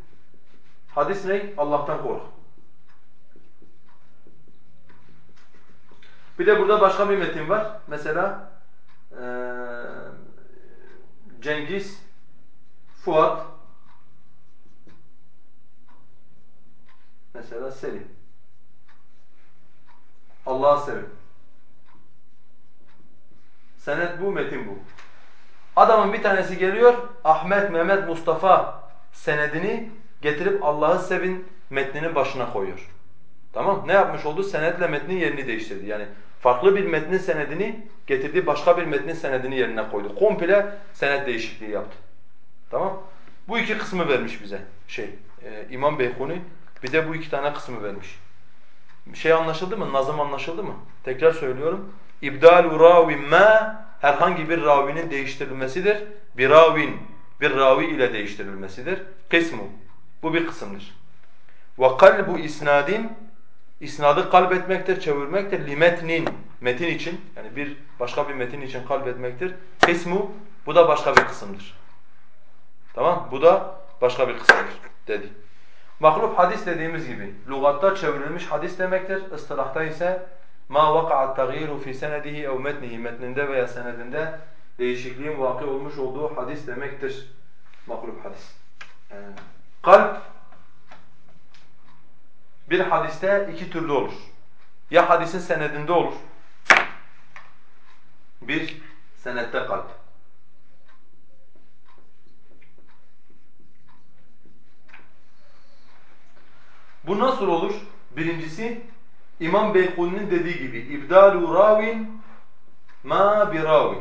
Hadis ne? Allah'tan kork. Bir de burada başka bir metin var. Mesela eee, Cengiz, Fuat, mesela Selim. Allah'ı sevin. Senet bu, metin bu. Adamın bir tanesi geliyor, Ahmet, Mehmet, Mustafa senedini getirip Allah'ı sevin metninin başına koyuyor. Tamam? Ne yapmış oldu? Senetle metnin yerini değiştirdi. Yani farklı bir metnin senedini getirdi, başka bir metnin senedini yerine koydu. Komple senet değişikliği yaptı. Tamam? Bu iki kısmı vermiş bize şey. E, İmam Beykuni bize bu iki tane kısmı vermiş. Şey anlaşıldı mı? Nazım anlaşıldı mı? Tekrar söylüyorum. İbdalu ravi ma herhangi bir ravinin değiştirilmesidir. Bir ravin bir ravi ile değiştirilmesidir. Kısmu. Bu bir kısımdır. Ve kalbu isnadin isnadı kalbetmektir, çevirmektir. Limetnin metin için yani bir başka bir metin için kalbetmektir. Kısmu bu da başka bir kısımdır. Tamam? Bu da başka bir kısımdır dedi. Mahlub hadis dediğimiz gibi lügatta çevrilmiş hadis demektir. Istilahta ise ma vaka'at tagyiru fi senedihi ev metnihi metninde veya senedinde değişikliğin vakı olmuş olduğu hadis demektir. Mahlub hadis. Ee, kalp bir hadiste iki türlü olur. Ya hadisin senedinde olur. Bir senette kalp. Bu nasıl olur? Birincisi İmam Beykulni'nin dediği gibi ibdalu ravin ma bir ravi.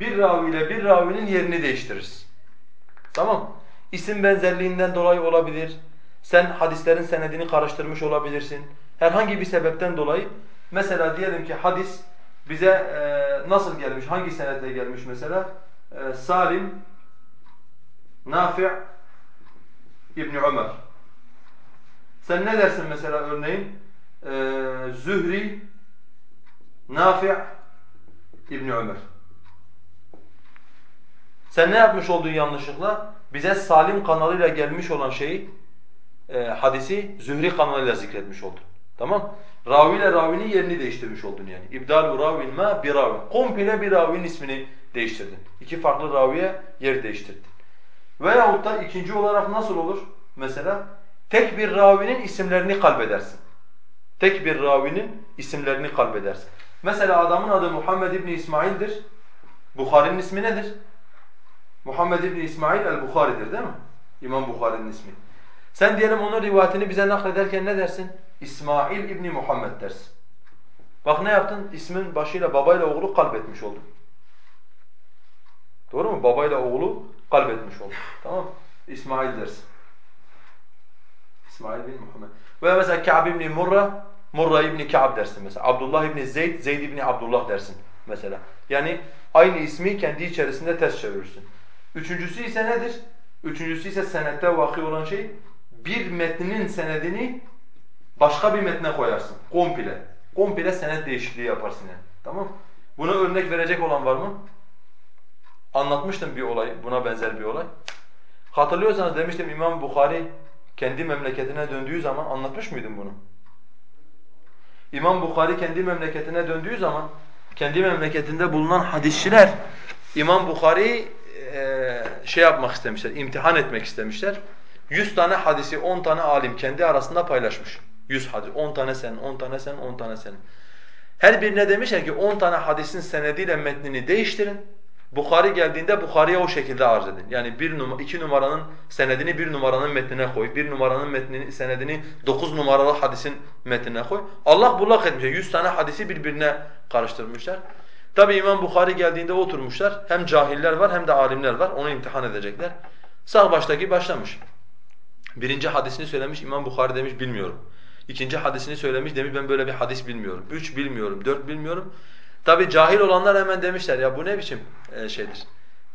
Bir raviyle bir ravinin yerini değiştiririz. Tamam? İsim benzerliğinden dolayı olabilir. Sen hadislerin senedini karıştırmış olabilirsin. Herhangi bir sebepten dolayı mesela diyelim ki hadis bize e, nasıl gelmiş, hangi senetle gelmiş mesela? E, Salim, Nafi' İbni Ömer. Sen ne dersin mesela örneğin? Ee, Zühri, Nafi' İbni Ömer. Sen ne yapmış oldun yanlışlıkla? Bize Salim kanalıyla gelmiş olan şeyi, e, hadisi Zühri kanalıyla zikretmiş oldun. Tamam? Ravi ile ravinin yerini değiştirmiş oldun yani. İbdal ravin ma bir ravi. Komple bir ravinin ismini değiştirdin. İki farklı raviye yer değiştirdin. Veyahut da ikinci olarak nasıl olur? Mesela tek bir ravinin isimlerini kalbedersin. Tek bir ravinin isimlerini kalbedersin. Mesela adamın adı Muhammed İbni İsmail'dir. Bukhari'nin ismi nedir? Muhammed İbni İsmail el-Bukhari'dir değil mi? İmam Bukhari'nin ismi. Sen diyelim onun rivayetini bize naklederken ne dersin? İsmail İbni Muhammed dersin. Bak ne yaptın? İsmin başıyla babayla oğlu kalbetmiş oldun. Doğru mu? Babayla oğlu kalbetmiş oldun. Tamam İsmail dersin. İsmail bin Muhammed. Veya mesela Ka'b ibn Murra, Murra ibn Ka'b dersin mesela. Abdullah ibn Zeyd, Zeyd ibn Abdullah dersin mesela. Yani aynı ismi kendi içerisinde ters çevirirsin. Üçüncüsü ise nedir? Üçüncüsü ise senette vaki olan şey bir metnin senedini başka bir metne koyarsın. Komple. Komple senet değişikliği yaparsın yani. Tamam Buna örnek verecek olan var mı? Anlatmıştım bir olay, buna benzer bir olay. Hatırlıyorsanız demiştim İmam Bukhari kendi memleketine döndüğü zaman anlatmış mıydım bunu? İmam Bukhari kendi memleketine döndüğü zaman kendi memleketinde bulunan hadisçiler İmam Bukhari e, şey yapmak istemişler, imtihan etmek istemişler. 100 tane hadisi 10 tane alim kendi arasında paylaşmış. 100 hadis, 10 tane sen, 10 tane sen, 10 tane sen. Her birine demişler ki 10 tane hadisin senediyle metnini değiştirin. Bukhari geldiğinde Bukhari'ye o şekilde arz edin. Yani bir numara, iki numaranın senedini bir numaranın metnine koy. Bir numaranın metnini, senedini dokuz numaralı hadisin metnine koy. Allah bullak etmiş. Yüz tane hadisi birbirine karıştırmışlar. Tabi İmam Bukhari geldiğinde oturmuşlar. Hem cahiller var hem de alimler var. Onu imtihan edecekler. Sağ baştaki başlamış. Birinci hadisini söylemiş İmam Bukhari demiş bilmiyorum. İkinci hadisini söylemiş demiş ben böyle bir hadis bilmiyorum. Üç bilmiyorum, dört bilmiyorum. Tabi cahil olanlar hemen demişler ya bu ne biçim e, şeydir.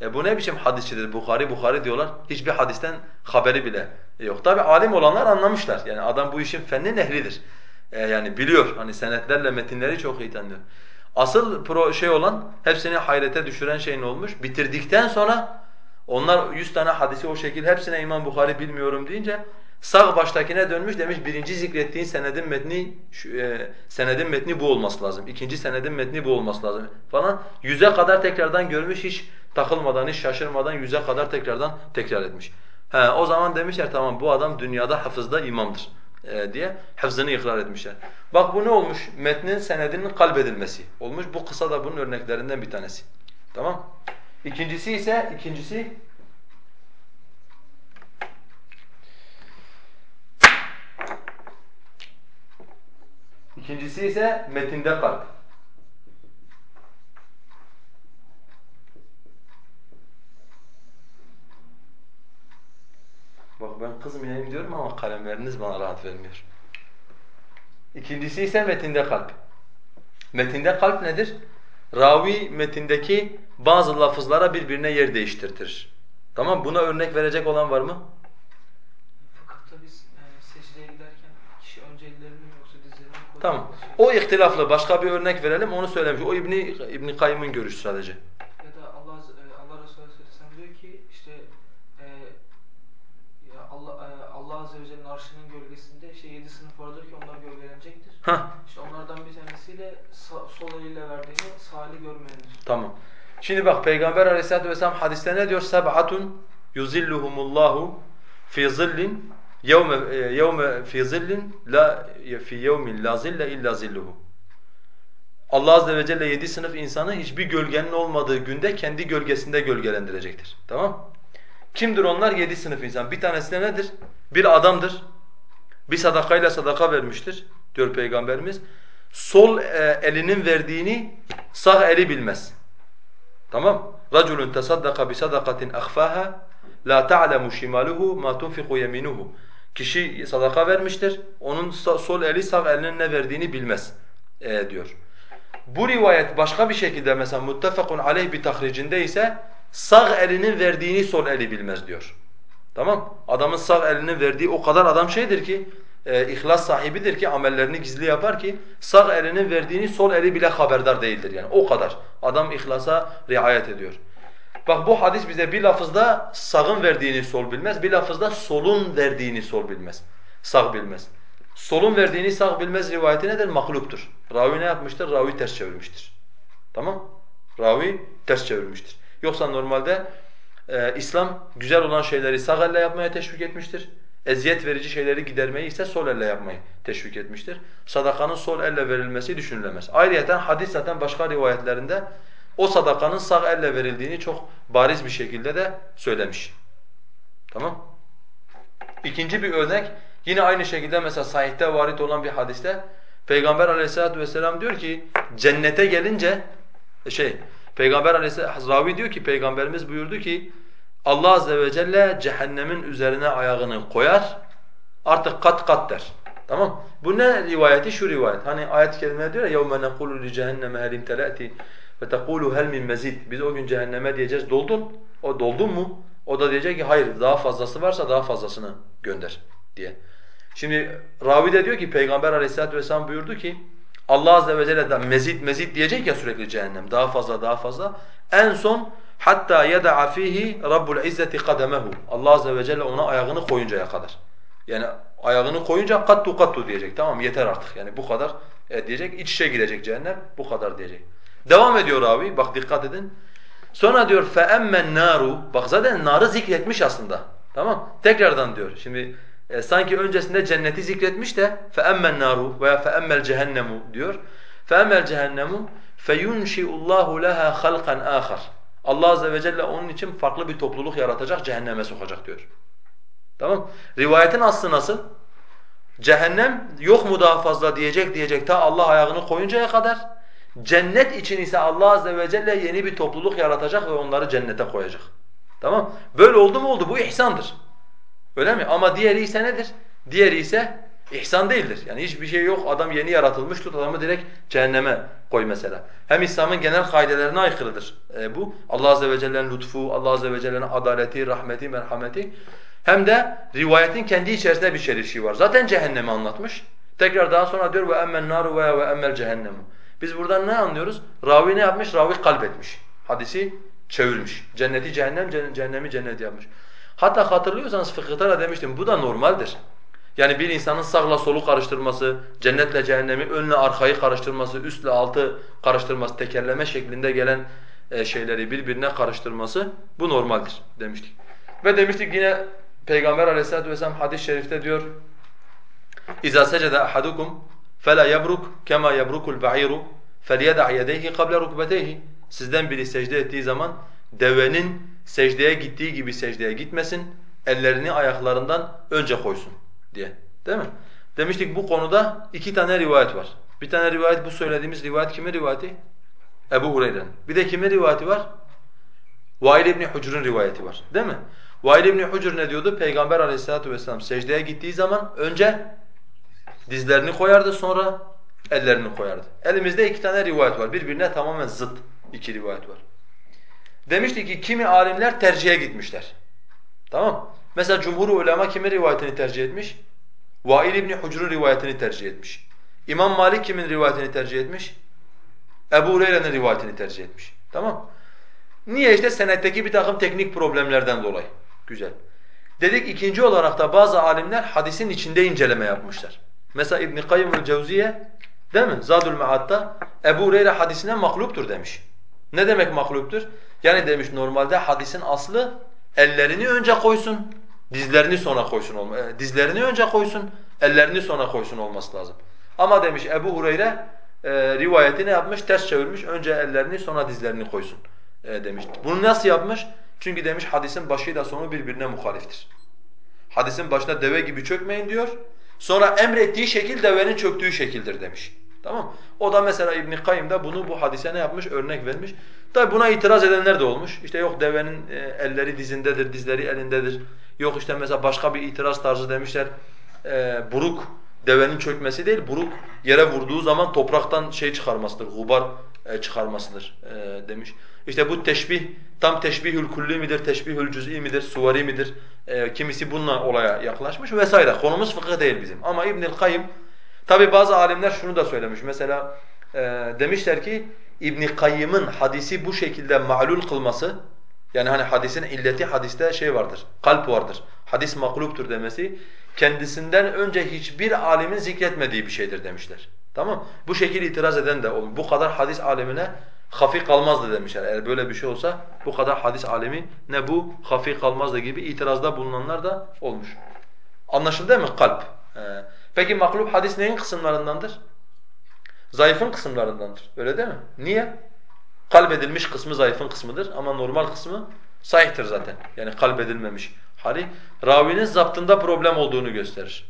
E bu ne biçim hadisçidir Bukhari Bukhari diyorlar. Hiçbir hadisten haberi bile yok. Tabi alim olanlar anlamışlar. Yani adam bu işin fenni nehridir. E, yani biliyor. Hani senetlerle metinleri çok iyi tanıyor. Asıl pro şey olan hepsini hayrete düşüren şey ne olmuş? Bitirdikten sonra onlar 100 tane hadisi o şekilde hepsine İmam Bukhari bilmiyorum deyince Sağ baştakine dönmüş demiş birinci zikrettiğin senedin metni şu, e, senedin metni bu olması lazım. İkinci senedin metni bu olması lazım falan. Yüze kadar tekrardan görmüş hiç takılmadan hiç şaşırmadan yüze kadar tekrardan tekrar etmiş. He, o zaman demişler tamam bu adam dünyada hafızda imamdır e, diye hafızını ikrar etmişler. Bak bu ne olmuş? Metnin senedinin kalbedilmesi olmuş. Bu kısa da bunun örneklerinden bir tanesi. Tamam? İkincisi ise ikincisi İkincisi ise metinde kalp. Bak ben kızmayayım diyorum ama kalemleriniz bana rahat vermiyor. İkincisi ise metinde kalp. Metinde kalp nedir? Ravi metindeki bazı lafızlara birbirine yer değiştirtir. Tamam Buna örnek verecek olan var mı? Fıkıhta biz e, secdeye giderken kişi önce ellerini mi yoksa dizlerini mi koyuyor? Tamam. O ihtilaflı. Başka bir örnek verelim. Onu söylemiş. O İbni İbn Kayyım'ın görüşü sadece. Ya da Allah e, Allah Resulü Aleyhisselam diyor ki işte e, ya Allah e, Allah Azze ve Celle'nin arşının gölgesinde işte yedi sınıf vardır ki onlar gölgelenecektir. Hah. İşte onlardan bir tanesiyle sol eliyle verdiğini sağ eli görmeyendir. Tamam. Şimdi bak Peygamber Aleyhisselatü vesselam hadiste ne diyor? Seb'atun yuzilluhumullahu fi zillin yevme yevme fi zillin la fi yevmin la zille illa zilluhu. Allah azze ve celle yedi sınıf insanı hiçbir gölgenin olmadığı günde kendi gölgesinde gölgelendirecektir. Tamam? Kimdir onlar? Yedi sınıf insan. Bir tanesi de nedir? Bir adamdır. Bir sadakayla sadaka vermiştir diyor peygamberimiz. Sol e, elinin verdiğini sağ eli bilmez. Tamam? Raculun tasaddaka bi sadakatin akhfaha la ta'lemu shimaluhu ma tunfiqu yeminuhu. Kişi sadaka vermiştir, onun sol eli sağ elinin ne verdiğini bilmez e, diyor. Bu rivayet başka bir şekilde mesela muttefakun aleyh bir tahricinde ise sağ elinin verdiğini sol eli bilmez diyor. Tamam? Adamın sağ elinin verdiği o kadar adam şeydir ki, e, ihlas sahibidir ki amellerini gizli yapar ki sağ elinin verdiğini sol eli bile haberdar değildir yani o kadar. Adam ihlasa riayet ediyor. Bak bu hadis bize bir lafızda sağın verdiğini sol bilmez, bir lafızda solun verdiğini sol bilmez. Sağ bilmez. Solun verdiğini sağ bilmez rivayeti nedir? Mahluptur. Ravi ne yapmıştır? Ravi ters çevirmiştir. Tamam? Ravi ters çevirmiştir. Yoksa normalde e, İslam güzel olan şeyleri sağ elle yapmaya teşvik etmiştir. Eziyet verici şeyleri gidermeyi ise sol elle yapmayı teşvik etmiştir. Sadakanın sol elle verilmesi düşünülemez. Ayrıyeten hadis zaten başka rivayetlerinde o sadakanın sağ elle verildiğini çok bariz bir şekilde de söylemiş. Tamam? İkinci bir örnek yine aynı şekilde mesela sahihte varit olan bir hadiste Peygamber Aleyhisselatü vesselam diyor ki cennete gelince şey Peygamber Aleyhisselatü ravi diyor ki Peygamberimiz buyurdu ki Allah azze ve celle cehennemin üzerine ayağını koyar artık kat kat der. Tamam? Bu ne rivayeti? Şu rivayet. Hani ayet-i kerime diyor ya يَوْمَ نَقُولُ لِجَهَنَّمَ هَلْ اِمْتَلَأْتِ وَتَقُولُ هَلْ مِنْ مَزِيدٍ Biz o gün cehenneme diyeceğiz doldun. O doldun mu? O da diyecek ki hayır daha fazlası varsa daha fazlasını gönder diye. Şimdi ravi de diyor ki Peygamber aleyhissalatu vesselam buyurdu ki Allah azze ve celle de mezit mezit diyecek ya sürekli cehennem daha fazla daha fazla. En son hatta yada'a fihi Rabbul İzzeti kademehu. Allah azze ve celle ona ayağını koyuncaya kadar. Yani ayağını koyunca kattu kattu diyecek. Tamam yeter artık. Yani bu kadar e, diyecek. İç içe girecek cehennem. Bu kadar diyecek. Devam ediyor abi. Bak dikkat edin. Sonra diyor fe'emmen naru. Bak zaten narı zikretmiş aslında. Tamam? Tekrardan diyor. Şimdi e, sanki öncesinde cenneti zikretmiş de fe'emmen naru veya fe'emmel cehennemu diyor. Fe'emmel cehennemu feyunşi'ullahu leha halqan ahar. Allah azze ve celle onun için farklı bir topluluk yaratacak, cehenneme sokacak diyor. Tamam? Rivayetin aslı nasıl? Cehennem yok mu daha fazla diyecek diyecek ta Allah ayağını koyuncaya kadar. Cennet için ise Allah azze ve celle yeni bir topluluk yaratacak ve onları cennete koyacak. Tamam? Böyle oldu mu oldu bu ihsandır. Öyle mi? Ama diğeri ise nedir? Diğeri ise ihsan değildir. Yani hiçbir şey yok. Adam yeni yaratılmış tut adamı direkt cehenneme koy mesela. Hem İslam'ın genel kaidelerine aykırıdır e, bu. Allah azze ve celle'nin lütfu, Allah azze ve celle'nin adaleti, rahmeti, merhameti. Hem de rivayetin kendi içerisinde bir çelişki var. Zaten cehennemi anlatmış. Tekrar daha sonra diyor ve emmen naru veya ve emmel cehennemu. Biz buradan ne anlıyoruz? Ravi ne yapmış? Ravi kalbetmiş. Hadisi çevirmiş. Cenneti cehennem, cehennemi cennet yapmış. Hatta hatırlıyorsanız fıkıhta da demiştim bu da normaldir. Yani bir insanın sağla solu karıştırması, cennetle cehennemi, önle arkayı karıştırması, üstle altı karıştırması, tekerleme şeklinde gelen e, şeyleri birbirine karıştırması bu normaldir demiştik. Ve demiştik yine Peygamber aleyhissalatu vesselam hadis-i şerifte diyor اِذَا سَجَدَ أَحَدُكُمْ فَلَا يَبْرُكْ كَمَا يَبْرُكُ الْبَعِيرُ فَلْيَدَعْ يَدَيْهِ قَبْلَ رُكْبَتَيْهِ Sizden biri secde ettiği zaman devenin secdeye gittiği gibi secdeye gitmesin, ellerini ayaklarından önce koysun diye. Değil mi? Demiştik bu konuda iki tane rivayet var. Bir tane rivayet bu söylediğimiz rivayet kimin rivayeti? Ebu Hureyre'nin. Bir de kimin rivayeti var? Vail İbni Hucur'un rivayeti var. Değil mi? Vail İbni Hucur ne diyordu? Peygamber aleyhissalatu vesselam secdeye gittiği zaman önce Dizlerini koyardı sonra ellerini koyardı. Elimizde iki tane rivayet var. Birbirine tamamen zıt iki rivayet var. Demişti ki kimi alimler tercihe gitmişler. Tamam Mesela cumhur ulema kimin rivayetini tercih etmiş? Vail İbni Hucur'un rivayetini tercih etmiş. İmam Malik kimin rivayetini tercih etmiş? Ebu Hureyre'nin rivayetini tercih etmiş. Tamam Niye işte senetteki bir takım teknik problemlerden dolayı. Güzel. Dedik ikinci olarak da bazı alimler hadisin içinde inceleme yapmışlar. Mesela İbn Kayyim el-Cevziye değil mi? Zadül Mead'da Ebu Hureyre hadisine makluptur demiş. Ne demek makluptur? Yani demiş normalde hadisin aslı ellerini önce koysun, dizlerini sonra koysun. E, dizlerini önce koysun, ellerini sonra koysun olması lazım. Ama demiş Ebu Hureyre e, rivayeti ne yapmış? Ters çevirmiş. Önce ellerini sonra dizlerini koysun e, demiş. Bunu nasıl yapmış? Çünkü demiş hadisin başıyla sonu birbirine muhaliftir. Hadisin başına deve gibi çökmeyin diyor. Sonra emrettiği şekil devenin çöktüğü şekildir demiş. Tamam O da mesela İbn Kayyim da bunu bu hadise ne yapmış? Örnek vermiş. Tabi buna itiraz edenler de olmuş. İşte yok devenin e, elleri dizindedir, dizleri elindedir. Yok işte mesela başka bir itiraz tarzı demişler. E, buruk devenin çökmesi değil, buruk yere vurduğu zaman topraktan şey çıkarmasıdır, gubar e, çıkarmasıdır e, demiş. İşte bu teşbih tam teşbihül kulli midir, teşbihül cüz'i midir, suvari midir? E, kimisi bununla olaya yaklaşmış vesaire. Konumuz fıkıh değil bizim. Ama İbnül Kayyım tabi bazı alimler şunu da söylemiş. Mesela e, demişler ki İbn Kayyım'ın hadisi bu şekilde ma'lul kılması yani hani hadisin illeti hadiste şey vardır, kalp vardır. Hadis makluptur demesi kendisinden önce hiçbir alimin zikretmediği bir şeydir demişler. Tamam? Bu şekil itiraz eden de olur. Bu kadar hadis alimine hafi kalmazdı demişler. Eğer böyle bir şey olsa bu kadar hadis alemi ne bu hafi kalmazdı gibi itirazda bulunanlar da olmuş. Anlaşıldı değil mi? Kalp. Ee, peki maklub hadis neyin kısımlarındandır? Zayıfın kısımlarındandır. Öyle değil mi? Niye? Kalbedilmiş kısmı zayıfın kısmıdır ama normal kısmı sahihtir zaten. Yani kalbedilmemiş hali. Ravinin zaptında problem olduğunu gösterir.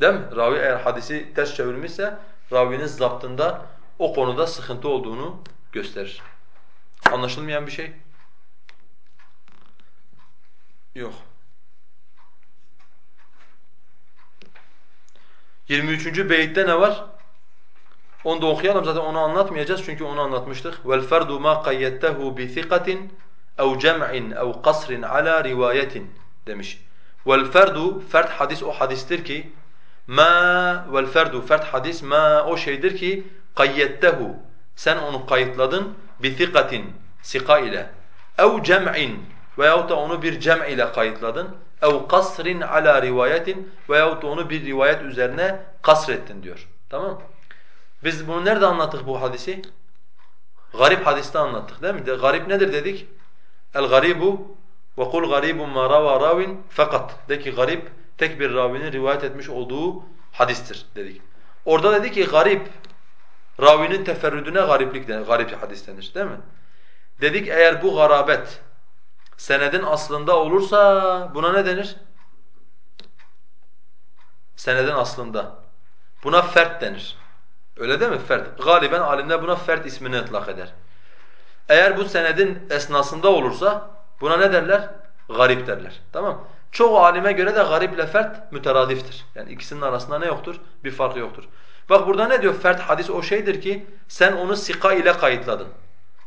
Değil mi? Ravi eğer hadisi ters çevirmişse ravinin zaptında o konuda sıkıntı olduğunu gösterir. Anlaşılmayan bir şey? Yok. 23. beyitte ne var? Onu da okuyalım zaten onu anlatmayacağız çünkü onu anlatmıştık. Ma qayyadtahu bi thiqatin ev cem'in ev qasrin ala rivayetin demiş. Ferdu fert hadis o hadistir ki ma ferdu fert hadis ma o şeydir ki qayyettehu sen onu kayıtladın bi thikatin sika ile ev cem'in veyahut onu bir cem ile kayıtladın ev kasrin ala rivayetin veyahut da onu bir rivayet üzerine kasrettin diyor. Tamam Biz bunu nerede anlattık bu hadisi? Garip hadiste anlattık değil mi? De, garip nedir dedik? El garibu ve kul garibun ma rava ravin fakat de ki garip tek bir ravinin rivayet etmiş olduğu hadistir dedik. Orada dedi ki garip Ravinin teferrüdüne gariplik denir, garip hadis denir değil mi? Dedik eğer bu garabet senedin aslında olursa buna ne denir? Senedin aslında. Buna fert denir. Öyle değil mi? Fert. Galiben alimler buna fert ismini ıtlak eder. Eğer bu senedin esnasında olursa buna ne derler? Garip derler. Tamam Çoğu alime göre de garip ile fert müteradiftir. Yani ikisinin arasında ne yoktur? Bir fark yoktur. Bak burada ne diyor? Fert hadis o şeydir ki sen onu sika ile kayıtladın.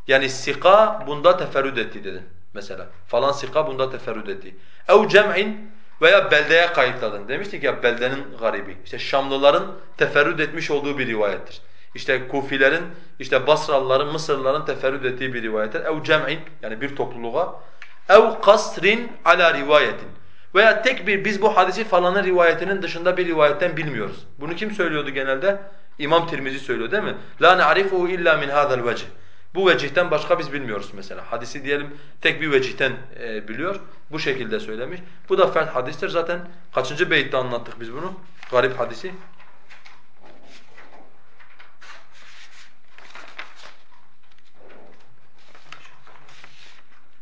Yani sika bunda teferrüt etti dedin mesela. Falan sika bunda teferrüt etti. Ev cem'in veya beldeye kayıtladın. Demiştik ya beldenin garibi. İşte Şamlıların teferrüt etmiş olduğu bir rivayettir. İşte Kufilerin, işte Basralıların, Mısırlıların teferrüt ettiği bir rivayettir. Ev cem'in yani bir topluluğa. Ev kasrin ala rivayetin. Veya tek bir biz bu hadisi falanın rivayetinin dışında bir rivayetten bilmiyoruz. Bunu kim söylüyordu genelde? İmam Tirmizi söylüyor değil mi? La na'rifuhu illa min hada'l vecih. Bu vecihten başka biz bilmiyoruz mesela. Hadisi diyelim tek bir vecihten e, biliyor. Bu şekilde söylemiş. Bu da fert hadistir. Zaten kaçıncı beyitte anlattık biz bunu? Garip hadisi.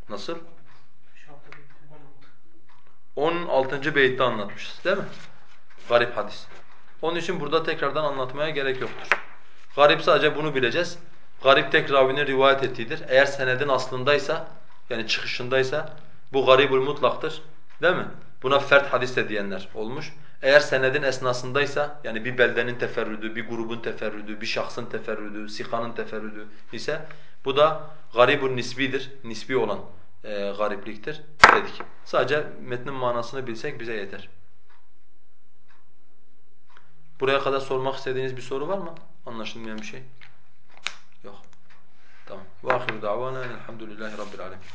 Nasıl? 16. beyitte anlatmışız değil mi? Garip hadis. Onun için burada tekrardan anlatmaya gerek yoktur. Garip sadece bunu bileceğiz. Garip tek ravinin rivayet ettiğidir. Eğer senedin aslındaysa, yani çıkışındaysa bu garibul mutlaktır. Değil mi? Buna fert hadis de diyenler olmuş. Eğer senedin esnasındaysa yani bir beldenin teferrüdü, bir grubun teferrüdü, bir şahsın teferrüdü, sikanın teferrüdü ise bu da garibun nisbidir. Nisbi olan e, garipliktir dedik. Sadece metnin manasını bilsek bize yeter. Buraya kadar sormak istediğiniz bir soru var mı? Anlaşılmayan bir şey? Yok. Tamam. Ve ahiru davana elhamdülillahi rabbil alemin.